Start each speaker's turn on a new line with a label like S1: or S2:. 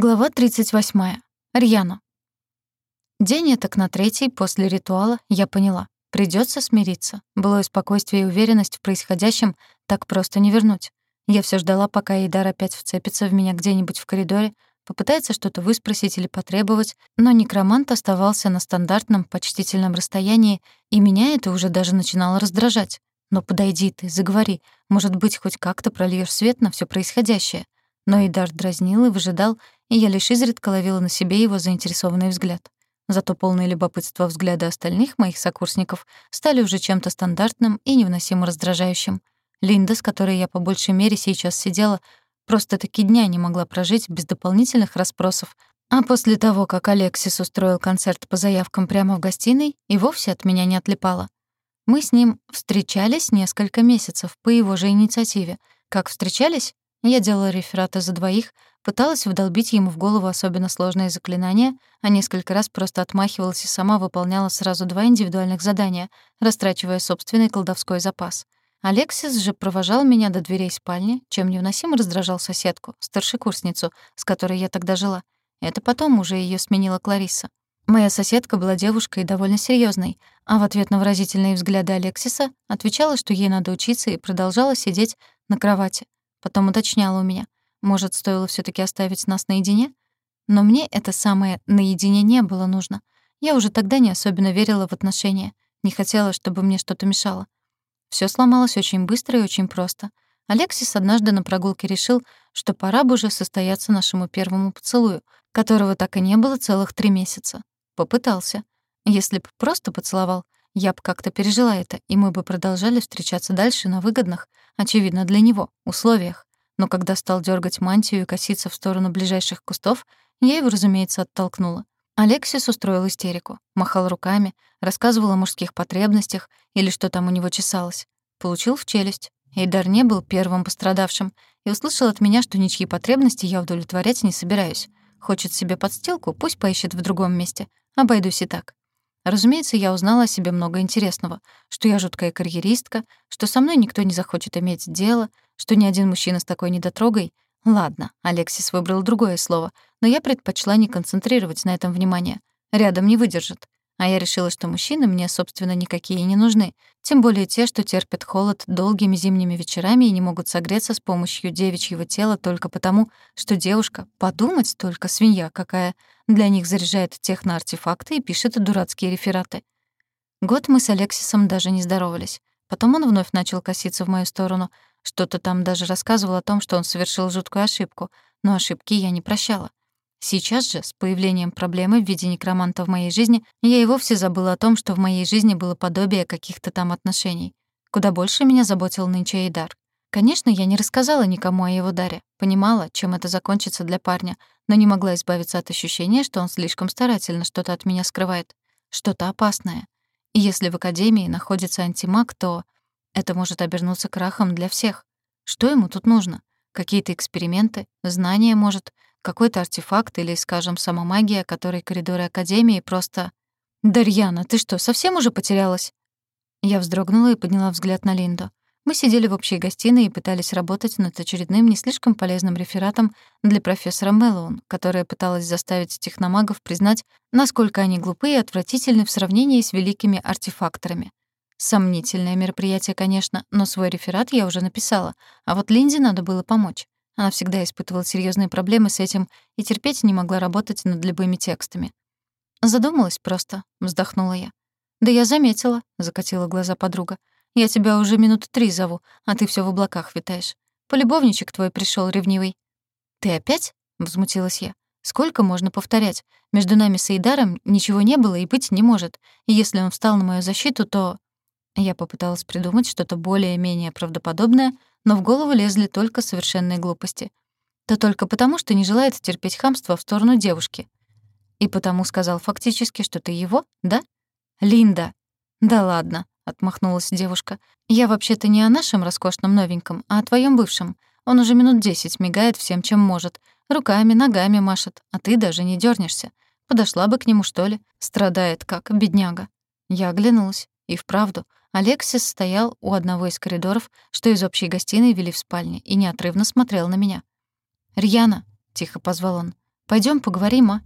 S1: Глава 38. Рьяна. День так на третий после ритуала я поняла. Придётся смириться. Былое спокойствие и уверенность в происходящем так просто не вернуть. Я всё ждала, пока Эйдар опять вцепится в меня где-нибудь в коридоре, попытается что-то выспросить или потребовать, но некромант оставался на стандартном почтительном расстоянии, и меня это уже даже начинало раздражать. «Но подойди ты, заговори. Может быть, хоть как-то прольёшь свет на всё происходящее». Но Идар дразнил и выжидал, и я лишь изредка ловила на себе его заинтересованный взгляд. Зато полное любопытство взгляда остальных моих сокурсников стали уже чем-то стандартным и невыносимо раздражающим. Линда, с которой я по большей мере сейчас сидела, просто-таки дня не могла прожить без дополнительных расспросов, а после того, как Алексис устроил концерт по заявкам прямо в гостиной, и вовсе от меня не отлипала. Мы с ним встречались несколько месяцев по его же инициативе. Как встречались? Я делала рефераты за двоих, пыталась вдолбить ему в голову особенно сложные заклинания, а несколько раз просто отмахивалась и сама выполняла сразу два индивидуальных задания, растрачивая собственный колдовской запас. Алексис же провожал меня до дверей спальни, чем невыносимо раздражал соседку, старшекурсницу, с которой я тогда жила. Это потом уже ее сменила Клариса. Моя соседка была девушкой довольно серьезной, а в ответ на выразительные взгляды Алексиса отвечала, что ей надо учиться, и продолжала сидеть на кровати. Потом уточняла у меня, может, стоило все таки оставить нас наедине? Но мне это самое «наедине» не было нужно. Я уже тогда не особенно верила в отношения, не хотела, чтобы мне что-то мешало. Все сломалось очень быстро и очень просто. Алексис однажды на прогулке решил, что пора бы уже состояться нашему первому поцелую, которого так и не было целых три месяца. Попытался. Если бы просто поцеловал, я бы как-то пережила это, и мы бы продолжали встречаться дальше на выгодных, очевидно для него, условиях. Но когда стал дергать мантию и коситься в сторону ближайших кустов, я его, разумеется, оттолкнула. Алексис устроил истерику, махал руками, рассказывал о мужских потребностях или что там у него чесалось. Получил в челюсть. Эйдар не был первым пострадавшим и услышал от меня, что ничьи потребности я удовлетворять не собираюсь. Хочет себе подстилку, пусть поищет в другом месте. Обойдусь и так. Разумеется, я узнала о себе много интересного, что я жуткая карьеристка, что со мной никто не захочет иметь дело, что ни один мужчина с такой недотрогой... Ладно, Алексис выбрал другое слово, но я предпочла не концентрировать на этом внимание. Рядом не выдержит. А я решила, что мужчины мне, собственно, никакие не нужны, тем более те, что терпят холод долгими зимними вечерами и не могут согреться с помощью девичьего тела только потому, что девушка, подумать только, свинья какая, для них заряжает техноартефакты и пишет дурацкие рефераты. Год мы с Алексисом даже не здоровались. Потом он вновь начал коситься в мою сторону. Что-то там даже рассказывал о том, что он совершил жуткую ошибку, но ошибки я не прощала. Сейчас же, с появлением проблемы в виде некроманта в моей жизни, я и вовсе забыла о том, что в моей жизни было подобие каких-то там отношений. Куда больше меня заботил нынче Эйдар. Конечно, я не рассказала никому о его даре, понимала, чем это закончится для парня, но не могла избавиться от ощущения, что он слишком старательно что-то от меня скрывает, что-то опасное. И если в Академии находится антимаг, то это может обернуться крахом для всех. Что ему тут нужно? Какие-то эксперименты? Знания, может? Какой-то артефакт или, скажем, сама магия, которой коридоры Академии просто... «Дарьяна, ты что, совсем уже потерялась?» Я вздрогнула и подняла взгляд на Линду. Мы сидели в общей гостиной и пытались работать над очередным не слишком полезным рефератом для профессора Мэллоун, которая пыталась заставить техномагов признать, насколько они глупы и отвратительны в сравнении с великими артефакторами. Сомнительное мероприятие, конечно, но свой реферат я уже написала, а вот Линде надо было помочь. Она всегда испытывала серьезные проблемы с этим и терпеть не могла работать над любыми текстами. «Задумалась просто», — вздохнула я. «Да я заметила», — закатила глаза подруга. «Я тебя уже минут три зову, а ты все в облаках витаешь. Полюбовничек твой пришел ревнивый». «Ты опять?» — возмутилась я. «Сколько можно повторять? Между нами с Эйдаром ничего не было и быть не может. И если он встал на мою защиту, то...» Я попыталась придумать что-то более-менее правдоподобное, но в голову лезли только совершенные глупости. Да только потому, что не желает терпеть хамство в сторону девушки. И потому сказал фактически, что ты его, да? Линда. Да ладно, отмахнулась девушка. Я вообще-то не о нашем роскошном новеньком, а о твоем бывшем. Он уже минут десять мигает всем, чем может. Руками, ногами машет, а ты даже не дернешься. Подошла бы к нему, что ли? Страдает как, бедняга. Я оглянулась. И вправду, Алексис стоял у одного из коридоров, что из общей гостиной вели в спальне, и неотрывно смотрел на меня. «Рьяна», — тихо позвал он, — Пойдем поговорим, а?